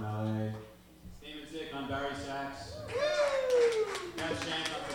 from Steven Sick on Barry Sachs. Matt Shank